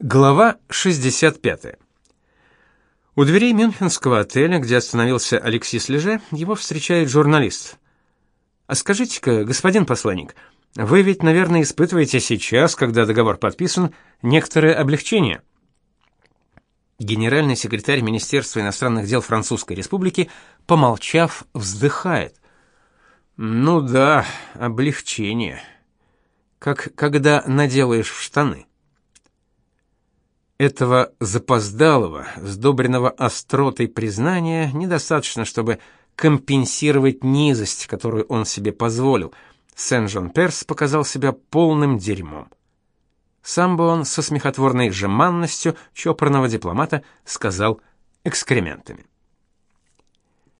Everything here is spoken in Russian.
Глава 65. У дверей мюнхенского отеля, где остановился Алексис Леже, его встречает журналист. «А скажите-ка, господин посланник, вы ведь, наверное, испытываете сейчас, когда договор подписан, некоторое облегчение?» Генеральный секретарь Министерства иностранных дел Французской Республики, помолчав, вздыхает. «Ну да, облегчение. Как когда наделаешь штаны». Этого запоздалого, сдобренного остротой признания недостаточно, чтобы компенсировать низость, которую он себе позволил. Сен-Жон-Перс показал себя полным дерьмом. Сам бы он со смехотворной жеманностью чопорного дипломата сказал экскрементами.